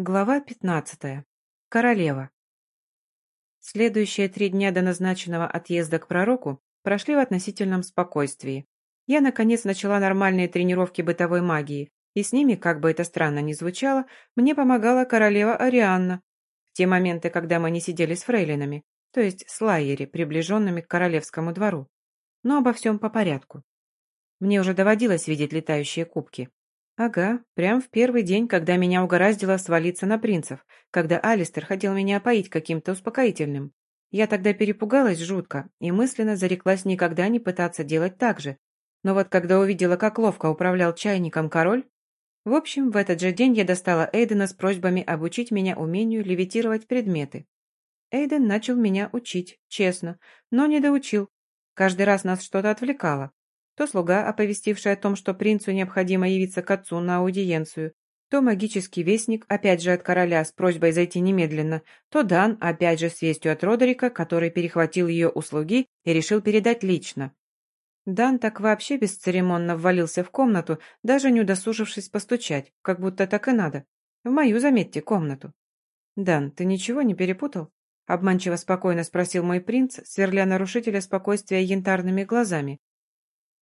Глава пятнадцатая. Королева. Следующие три дня до назначенного отъезда к пророку прошли в относительном спокойствии. Я, наконец, начала нормальные тренировки бытовой магии, и с ними, как бы это странно ни звучало, мне помогала королева Арианна. В те моменты, когда мы не сидели с фрейлинами, то есть с лайери, приближенными к королевскому двору. Но обо всем по порядку. Мне уже доводилось видеть летающие кубки, Ага, прям в первый день, когда меня угораздило свалиться на принцев, когда Алистер хотел меня поить каким-то успокоительным. Я тогда перепугалась жутко и мысленно зареклась никогда не пытаться делать так же. Но вот когда увидела, как ловко управлял чайником король... В общем, в этот же день я достала Эйдена с просьбами обучить меня умению левитировать предметы. Эйден начал меня учить, честно, но не доучил. Каждый раз нас что-то отвлекало. То слуга, оповестивший о том, что принцу необходимо явиться к отцу на аудиенцию, то магический вестник, опять же от короля, с просьбой зайти немедленно, то Дан, опять же с вестью от Родерика, который перехватил ее услуги и решил передать лично. Дан так вообще бесцеремонно ввалился в комнату, даже не удосужившись постучать, как будто так и надо. В мою, заметьте, комнату. «Дан, ты ничего не перепутал?» Обманчиво спокойно спросил мой принц, сверля нарушителя спокойствия янтарными глазами.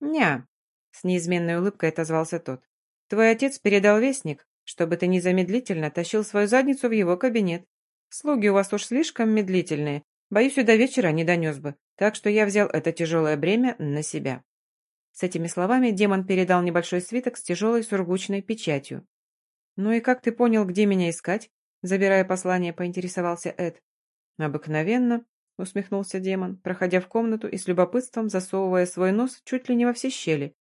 «Ня», — с неизменной улыбкой отозвался тот. «Твой отец передал вестник, чтобы ты незамедлительно тащил свою задницу в его кабинет. Слуги у вас уж слишком медлительные. Боюсь, и до вечера не донес бы, так что я взял это тяжелое бремя на себя». С этими словами демон передал небольшой свиток с тяжелой сургучной печатью. «Ну и как ты понял, где меня искать?» Забирая послание, поинтересовался Эд. «Обыкновенно. — усмехнулся демон, проходя в комнату и с любопытством засовывая свой нос чуть ли не во все щели.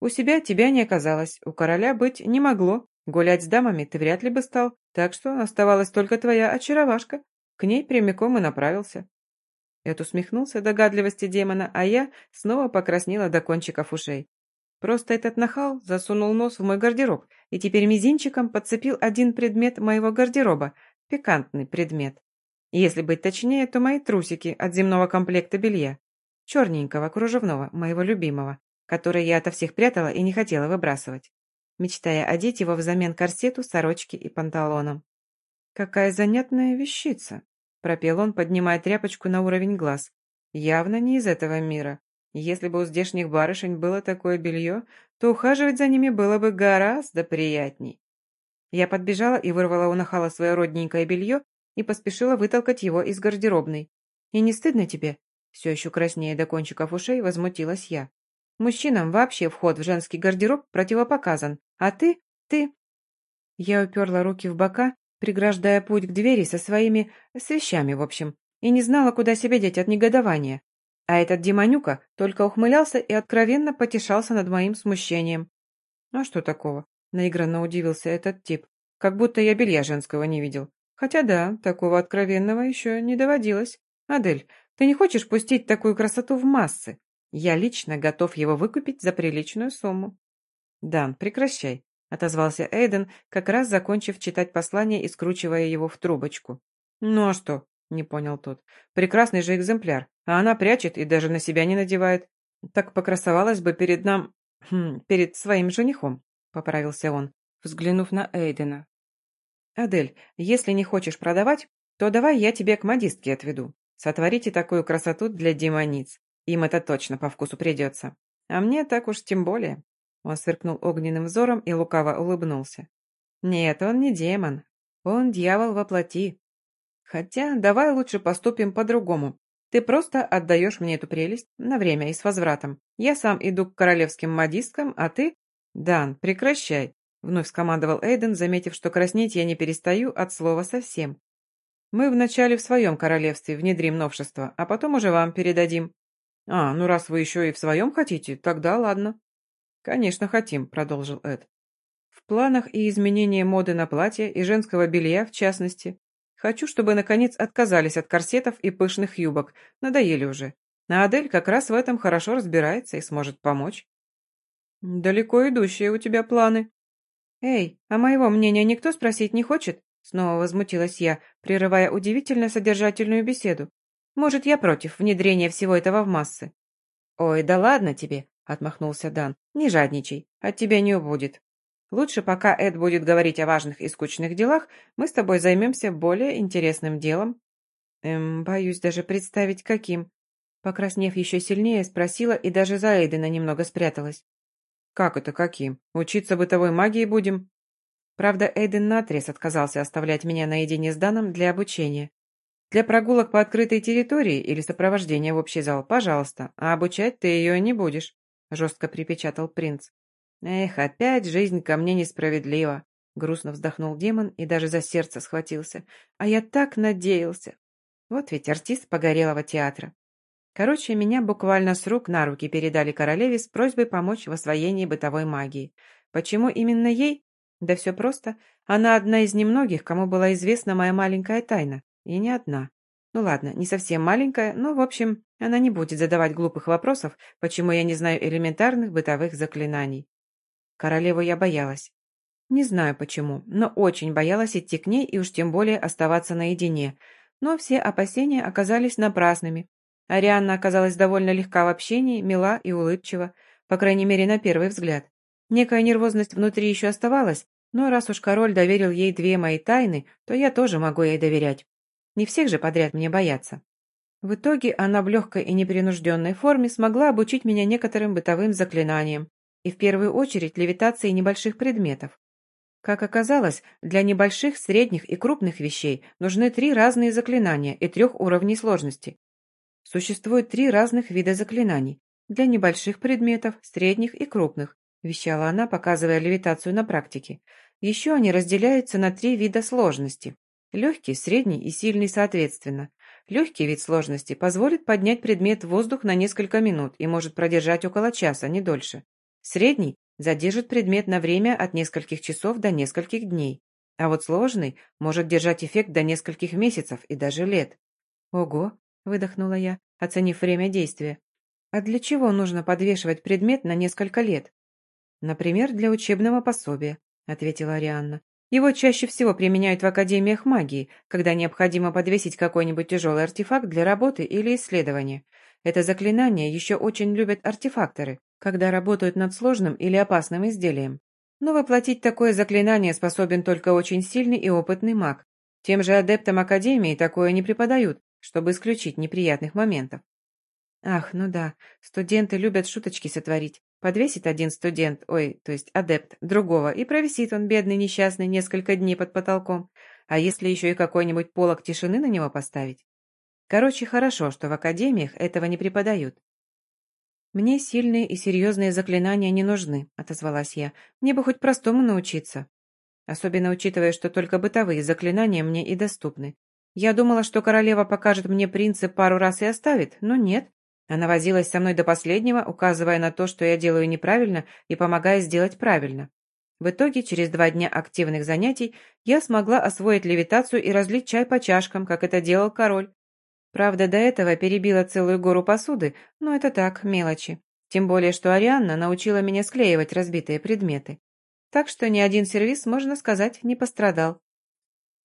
«У себя тебя не оказалось, у короля быть не могло. Гулять с дамами ты вряд ли бы стал, так что оставалась только твоя очаровашка. К ней прямиком и направился». Эд усмехнулся догадливости демона, а я снова покраснела до кончиков ушей. Просто этот нахал засунул нос в мой гардероб и теперь мизинчиком подцепил один предмет моего гардероба, пикантный предмет. Если быть точнее, то мои трусики от земного комплекта белья. Черненького, кружевного, моего любимого, который я ото всех прятала и не хотела выбрасывать, мечтая одеть его взамен корсету, сорочки и панталонам. «Какая занятная вещица!» – пропел он, поднимая тряпочку на уровень глаз. «Явно не из этого мира. Если бы у здешних барышень было такое белье, то ухаживать за ними было бы гораздо приятней». Я подбежала и вырвала у нахала свое родненькое белье и поспешила вытолкать его из гардеробной. «И не стыдно тебе?» Все еще краснее до кончиков ушей возмутилась я. «Мужчинам вообще вход в женский гардероб противопоказан, а ты... ты...» Я уперла руки в бока, преграждая путь к двери со своими... с вещами, в общем, и не знала, куда себя деть от негодования. А этот демонюка только ухмылялся и откровенно потешался над моим смущением. «А что такого?» — наигранно удивился этот тип. «Как будто я белья женского не видел. Хотя да, такого откровенного еще не доводилось. Адель, ты не хочешь пустить такую красоту в массы? Я лично готов его выкупить за приличную сумму. Дан, прекращай, отозвался Эйден, как раз закончив читать послание и скручивая его в трубочку. Ну а что? Не понял тот. Прекрасный же экземпляр, а она прячет и даже на себя не надевает. Так покрасовалась бы перед нам... Хм, перед своим женихом, поправился он, взглянув на Эйдена, «Адель, если не хочешь продавать, то давай я тебе к модистке отведу. Сотворите такую красоту для демониц. Им это точно по вкусу придется. А мне так уж тем более». Он сверкнул огненным взором и лукаво улыбнулся. «Нет, он не демон. Он дьявол во плоти. Хотя давай лучше поступим по-другому. Ты просто отдаешь мне эту прелесть на время и с возвратом. Я сам иду к королевским модисткам, а ты...» «Дан, прекращай. Вновь скомандовал Эйден, заметив, что краснеть я не перестаю от слова совсем. «Мы вначале в своем королевстве внедрим новшество, а потом уже вам передадим». «А, ну раз вы еще и в своем хотите, тогда ладно». «Конечно хотим», — продолжил Эд. «В планах и изменении моды на платье и женского белья, в частности. Хочу, чтобы, наконец, отказались от корсетов и пышных юбок. Надоели уже. А Адель как раз в этом хорошо разбирается и сможет помочь». «Далеко идущие у тебя планы», «Эй, а моего мнения никто спросить не хочет?» Снова возмутилась я, прерывая удивительно содержательную беседу. «Может, я против внедрения всего этого в массы?» «Ой, да ладно тебе», — отмахнулся Дан. «Не жадничай, от тебя не убудет». Лучше, пока Эд будет говорить о важных и скучных делах, мы с тобой займемся более интересным делом». «Эм, боюсь даже представить, каким». Покраснев еще сильнее, спросила и даже за Эйдена немного спряталась. «Как это каким? Учиться бытовой магии будем?» Правда, Эйден наотрез отказался оставлять меня наедине с Даном для обучения. Для прогулок по открытой территории или сопровождения в общий зал, пожалуйста, а обучать ты ее не будешь», — жестко припечатал принц. «Эх, опять жизнь ко мне несправедлива», — грустно вздохнул демон и даже за сердце схватился. «А я так надеялся. Вот ведь артист погорелого театра. Короче, меня буквально с рук на руки передали королеве с просьбой помочь в освоении бытовой магии. Почему именно ей? Да все просто. Она одна из немногих, кому была известна моя маленькая тайна. И не одна. Ну ладно, не совсем маленькая, но, в общем, она не будет задавать глупых вопросов, почему я не знаю элементарных бытовых заклинаний. Королеву я боялась. Не знаю почему, но очень боялась идти к ней и уж тем более оставаться наедине. Но все опасения оказались напрасными, Арианна оказалась довольно легка в общении, мила и улыбчива, по крайней мере, на первый взгляд. Некая нервозность внутри еще оставалась, но раз уж король доверил ей две мои тайны, то я тоже могу ей доверять. Не всех же подряд мне бояться. В итоге она в легкой и непринужденной форме смогла обучить меня некоторым бытовым заклинаниям, и в первую очередь левитации небольших предметов. Как оказалось, для небольших, средних и крупных вещей нужны три разные заклинания и трех уровней сложности. Существует три разных вида заклинаний. Для небольших предметов, средних и крупных, вещала она, показывая левитацию на практике. Еще они разделяются на три вида сложности. Легкий, средний и сильный соответственно. Легкий вид сложности позволит поднять предмет в воздух на несколько минут и может продержать около часа, не дольше. Средний задержит предмет на время от нескольких часов до нескольких дней. А вот сложный может держать эффект до нескольких месяцев и даже лет. Ого, – выдохнула я, оценив время действия. «А для чего нужно подвешивать предмет на несколько лет?» «Например, для учебного пособия», – ответила Арианна. «Его чаще всего применяют в академиях магии, когда необходимо подвесить какой-нибудь тяжелый артефакт для работы или исследования. Это заклинание еще очень любят артефакторы, когда работают над сложным или опасным изделием. Но воплотить такое заклинание способен только очень сильный и опытный маг. Тем же адептам Академии такое не преподают, чтобы исключить неприятных моментов. Ах, ну да, студенты любят шуточки сотворить. Подвесит один студент, ой, то есть адепт, другого, и провисит он, бедный несчастный, несколько дней под потолком. А если еще и какой-нибудь полог тишины на него поставить? Короче, хорошо, что в академиях этого не преподают. «Мне сильные и серьезные заклинания не нужны», — отозвалась я. «Мне бы хоть простому научиться. Особенно учитывая, что только бытовые заклинания мне и доступны. Я думала, что королева покажет мне принцип пару раз и оставит, но нет. Она возилась со мной до последнего, указывая на то, что я делаю неправильно, и помогая сделать правильно. В итоге, через два дня активных занятий, я смогла освоить левитацию и разлить чай по чашкам, как это делал король. Правда, до этого перебила целую гору посуды, но это так, мелочи. Тем более, что Арианна научила меня склеивать разбитые предметы. Так что ни один сервис, можно сказать, не пострадал.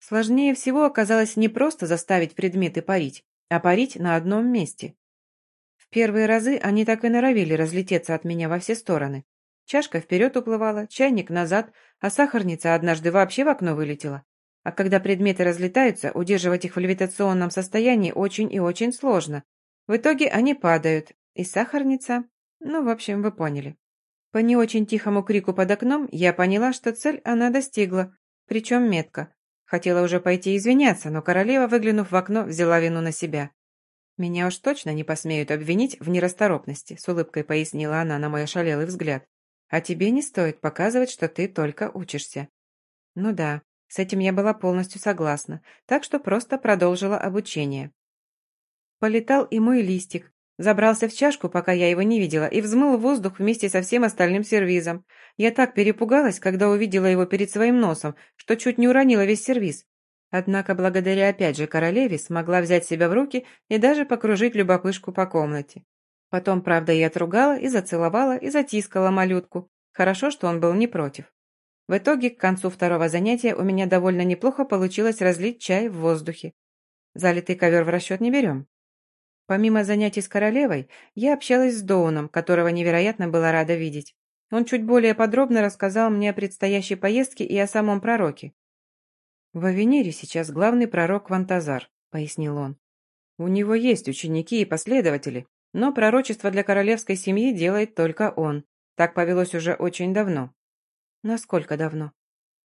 Сложнее всего оказалось не просто заставить предметы парить, а парить на одном месте. В первые разы они так и норовили разлететься от меня во все стороны. Чашка вперед уплывала, чайник назад, а сахарница однажды вообще в окно вылетела. А когда предметы разлетаются, удерживать их в левитационном состоянии очень и очень сложно. В итоге они падают, и сахарница... Ну, в общем, вы поняли. По не очень тихому крику под окном я поняла, что цель она достигла, причем метко. Хотела уже пойти извиняться, но королева, выглянув в окно, взяла вину на себя. «Меня уж точно не посмеют обвинить в нерасторопности», с улыбкой пояснила она на мой ошалелый взгляд. «А тебе не стоит показывать, что ты только учишься». Ну да, с этим я была полностью согласна, так что просто продолжила обучение. Полетал и мой листик, Забрался в чашку, пока я его не видела, и взмыл воздух вместе со всем остальным сервизом. Я так перепугалась, когда увидела его перед своим носом, что чуть не уронила весь сервиз. Однако, благодаря опять же королеве, смогла взять себя в руки и даже покружить любопышку по комнате. Потом, правда, я отругала и зацеловала, и затискала малютку. Хорошо, что он был не против. В итоге, к концу второго занятия у меня довольно неплохо получилось разлить чай в воздухе. Залитый ковер в расчет не берем. Помимо занятий с королевой, я общалась с Доуном, которого невероятно была рада видеть. Он чуть более подробно рассказал мне о предстоящей поездке и о самом пророке. «В Авенире сейчас главный пророк Вантазар», — пояснил он. «У него есть ученики и последователи, но пророчество для королевской семьи делает только он. Так повелось уже очень давно». «Насколько давно?»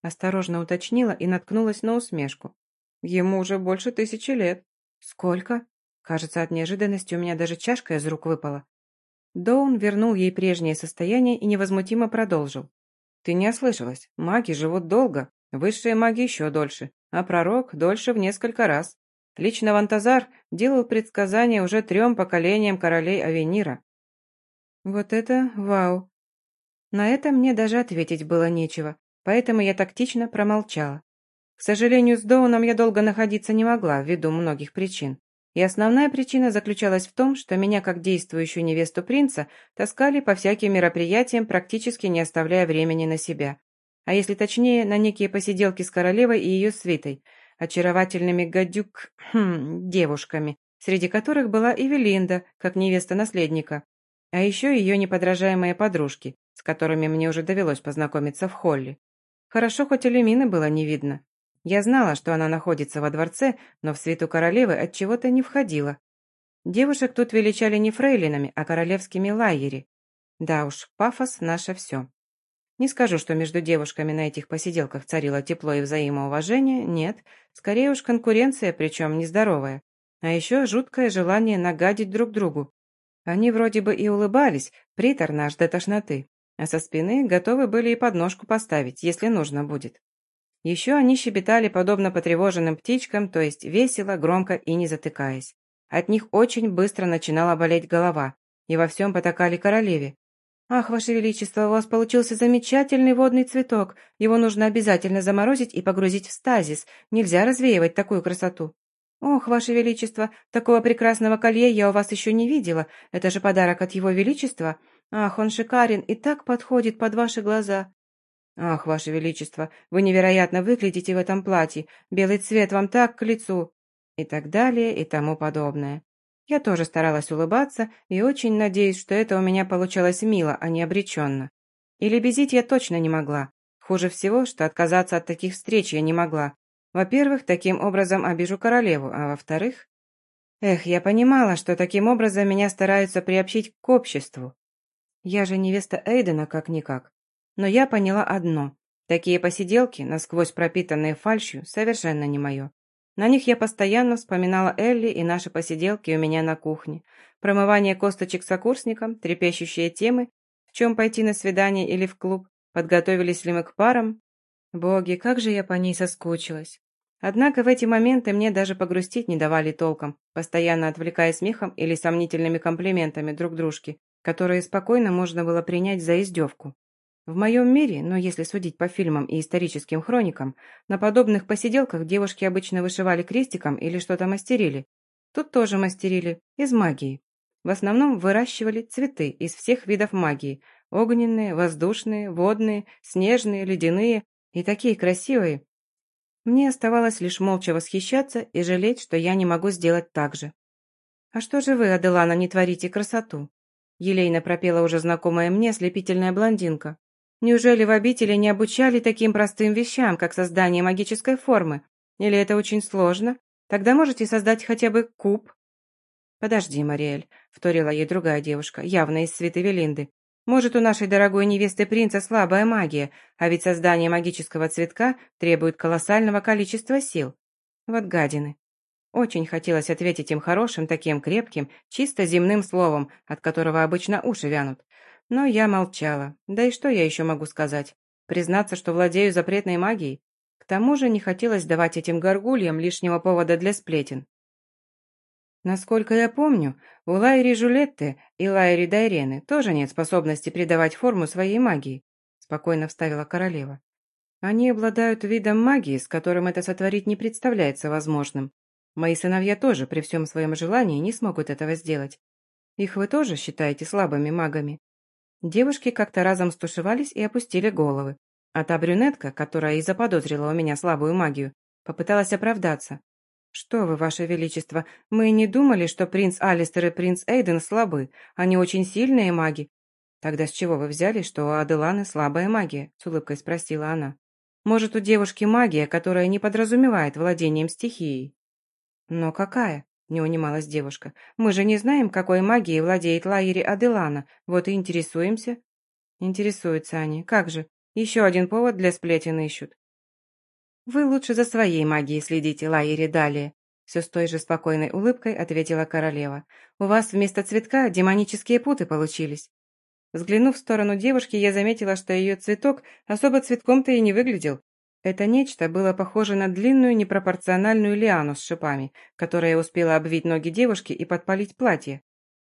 Осторожно уточнила и наткнулась на усмешку. «Ему уже больше тысячи лет». «Сколько?» Кажется, от неожиданности у меня даже чашка из рук выпала. Доун вернул ей прежнее состояние и невозмутимо продолжил. «Ты не ослышалась. Маги живут долго, высшие маги еще дольше, а пророк дольше в несколько раз. Лично Вантазар делал предсказания уже трем поколениям королей Авенира». «Вот это вау!» На это мне даже ответить было нечего, поэтому я тактично промолчала. К сожалению, с Доуном я долго находиться не могла, ввиду многих причин. И основная причина заключалась в том, что меня, как действующую невесту принца, таскали по всяким мероприятиям, практически не оставляя времени на себя. А если точнее, на некие посиделки с королевой и ее свитой, очаровательными гадюк... Хм, девушками, среди которых была и Велинда, как невеста наследника. А еще ее неподражаемые подружки, с которыми мне уже довелось познакомиться в холле. Хорошо, хоть Элемины было не видно. Я знала, что она находится во дворце, но в свиту королевы от чего-то не входила. Девушек тут величали не фрейлинами, а королевскими лайери. Да уж, пафос – наше все. Не скажу, что между девушками на этих посиделках царило тепло и взаимоуважение, нет. Скорее уж конкуренция, причем нездоровая. А еще жуткое желание нагадить друг другу. Они вроде бы и улыбались, приторно аж до тошноты. А со спины готовы были и подножку поставить, если нужно будет. Еще они щебетали подобно потревоженным птичкам, то есть весело, громко и не затыкаясь. От них очень быстро начинала болеть голова, и во всем потакали королеве. «Ах, Ваше Величество, у вас получился замечательный водный цветок. Его нужно обязательно заморозить и погрузить в стазис. Нельзя развеивать такую красоту». «Ох, Ваше Величество, такого прекрасного колье я у вас еще не видела. Это же подарок от Его Величества. Ах, он шикарен и так подходит под ваши глаза. «Ах, Ваше Величество, вы невероятно выглядите в этом платье, белый цвет вам так к лицу!» И так далее, и тому подобное. Я тоже старалась улыбаться и очень надеюсь, что это у меня получалось мило, а не обреченно. И лебезить я точно не могла. Хуже всего, что отказаться от таких встреч я не могла. Во-первых, таким образом обижу королеву, а во-вторых... Эх, я понимала, что таким образом меня стараются приобщить к обществу. Я же невеста Эйдена как-никак. Но я поняла одно. Такие посиделки, насквозь пропитанные фальшью, совершенно не мое. На них я постоянно вспоминала Элли и наши посиделки у меня на кухне. Промывание косточек сокурсникам, трепещущие темы, в чем пойти на свидание или в клуб, подготовились ли мы к парам. Боги, как же я по ней соскучилась. Однако в эти моменты мне даже погрустить не давали толком, постоянно отвлекая смехом или сомнительными комплиментами друг дружке, которые спокойно можно было принять за издевку. В моем мире, но если судить по фильмам и историческим хроникам, на подобных посиделках девушки обычно вышивали крестиком или что-то мастерили. Тут тоже мастерили, из магии. В основном выращивали цветы из всех видов магии. Огненные, воздушные, водные, снежные, ледяные и такие красивые. Мне оставалось лишь молча восхищаться и жалеть, что я не могу сделать так же. «А что же вы, Аделана, не творите красоту?» Елейно пропела уже знакомая мне слепительная блондинка. Неужели в обители не обучали таким простым вещам, как создание магической формы? Или это очень сложно? Тогда можете создать хотя бы куб?» «Подожди, Мариэль», — вторила ей другая девушка, явно из свиты Велинды. «Может, у нашей дорогой невесты принца слабая магия, а ведь создание магического цветка требует колоссального количества сил. Вот гадины». Очень хотелось ответить им хорошим, таким крепким, чисто земным словом, от которого обычно уши вянут. Но я молчала. Да и что я еще могу сказать? Признаться, что владею запретной магией? К тому же не хотелось давать этим горгульям лишнего повода для сплетен. Насколько я помню, у Лайри Жулетты и Лайри Дайрены тоже нет способности придавать форму своей магии, спокойно вставила королева. Они обладают видом магии, с которым это сотворить не представляется возможным. Мои сыновья тоже при всем своем желании не смогут этого сделать. Их вы тоже считаете слабыми магами? Девушки как-то разом стушевались и опустили головы. А та брюнетка, которая и заподозрила у меня слабую магию, попыталась оправдаться. «Что вы, ваше величество, мы не думали, что принц Алистер и принц Эйден слабы. Они очень сильные маги. «Тогда с чего вы взяли, что у Аделаны слабая магия?» – с улыбкой спросила она. «Может, у девушки магия, которая не подразумевает владением стихией?» «Но какая?» – не унималась девушка. «Мы же не знаем, какой магией владеет Лайери Аделана, вот и интересуемся». Интересуются они. Как же? Еще один повод для сплетен ищут. «Вы лучше за своей магией следите, Лайери, далее», все с той же спокойной улыбкой ответила королева. «У вас вместо цветка демонические путы получились». Взглянув в сторону девушки, я заметила, что ее цветок особо цветком-то и не выглядел. Это нечто было похоже на длинную непропорциональную лиану с шипами, которая успела обвить ноги девушки и подпалить платье.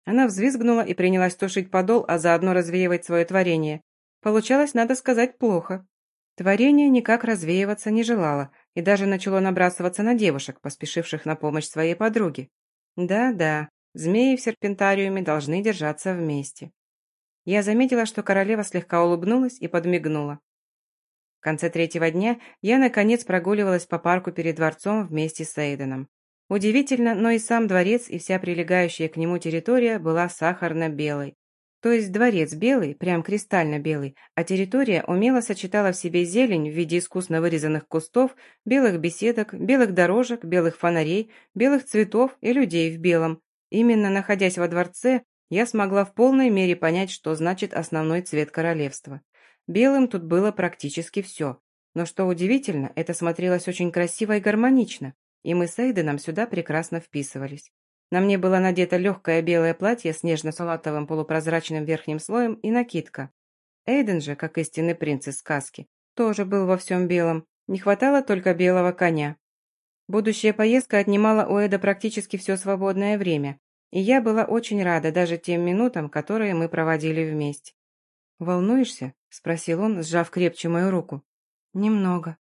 Она взвизгнула и принялась тушить подол, а заодно развеивать свое творение. Получалось, надо сказать, плохо. Творение никак развеиваться не желало и даже начало набрасываться на девушек, поспешивших на помощь своей подруге. Да-да, змеи в серпентариуме должны держаться вместе. Я заметила, что королева слегка улыбнулась и подмигнула. Конце третьего дня я, наконец, прогуливалась по парку перед дворцом вместе с Эйденом. Удивительно, но и сам дворец, и вся прилегающая к нему территория была сахарно-белой. То есть дворец белый, прям кристально белый, а территория умело сочетала в себе зелень в виде искусно вырезанных кустов, белых беседок, белых дорожек, белых фонарей, белых цветов и людей в белом. Именно находясь во дворце, я смогла в полной мере понять, что значит основной цвет королевства. Белым тут было практически все. Но что удивительно, это смотрелось очень красиво и гармонично, и мы с Эйденом сюда прекрасно вписывались. На мне было надето легкое белое платье с нежно-салатовым полупрозрачным верхним слоем и накидка. Эйден же, как истинный принц из сказки, тоже был во всем белом, не хватало только белого коня. Будущая поездка отнимала у Эда практически все свободное время, и я была очень рада даже тем минутам, которые мы проводили вместе. «Волнуешься?» – спросил он, сжав крепче мою руку. «Немного».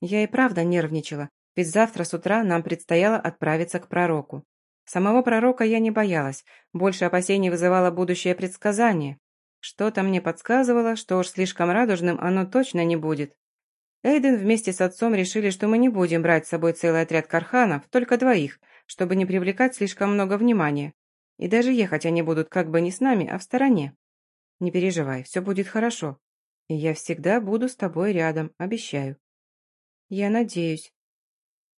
Я и правда нервничала, ведь завтра с утра нам предстояло отправиться к пророку. Самого пророка я не боялась, больше опасений вызывало будущее предсказание. Что-то мне подсказывало, что уж слишком радужным оно точно не будет. Эйден вместе с отцом решили, что мы не будем брать с собой целый отряд карханов, только двоих, чтобы не привлекать слишком много внимания. И даже ехать они будут как бы не с нами, а в стороне. Не переживай, все будет хорошо. И я всегда буду с тобой рядом, обещаю. Я надеюсь.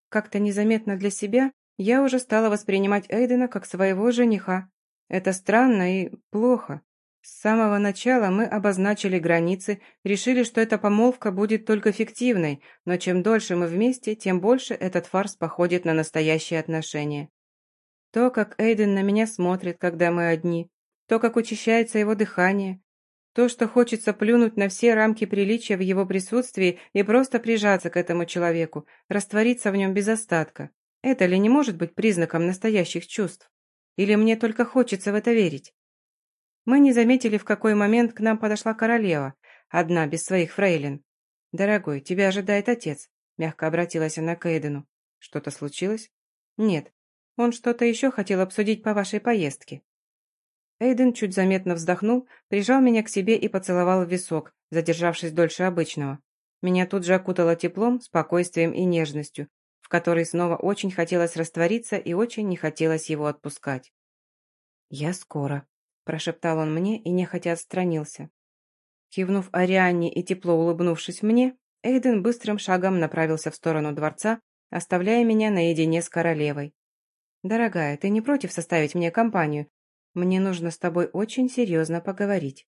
Как-то незаметно для себя я уже стала воспринимать Эйдена как своего жениха. Это странно и плохо. С самого начала мы обозначили границы, решили, что эта помолвка будет только фиктивной, но чем дольше мы вместе, тем больше этот фарс походит на настоящие отношения. То, как Эйден на меня смотрит, когда мы одни, то, как учащается его дыхание, то, что хочется плюнуть на все рамки приличия в его присутствии и просто прижаться к этому человеку, раствориться в нем без остатка. Это ли не может быть признаком настоящих чувств? Или мне только хочется в это верить? Мы не заметили, в какой момент к нам подошла королева, одна, без своих фрейлин. «Дорогой, тебя ожидает отец», — мягко обратилась она к Эйдену. «Что-то случилось?» «Нет. Он что-то еще хотел обсудить по вашей поездке». Эйден чуть заметно вздохнул, прижал меня к себе и поцеловал в висок, задержавшись дольше обычного. Меня тут же окутало теплом, спокойствием и нежностью, в которой снова очень хотелось раствориться и очень не хотелось его отпускать. «Я скоро», – прошептал он мне и нехотя отстранился. Кивнув Арианне и тепло улыбнувшись мне, Эйден быстрым шагом направился в сторону дворца, оставляя меня наедине с королевой. «Дорогая, ты не против составить мне компанию? Мне нужно с тобой очень серьезно поговорить».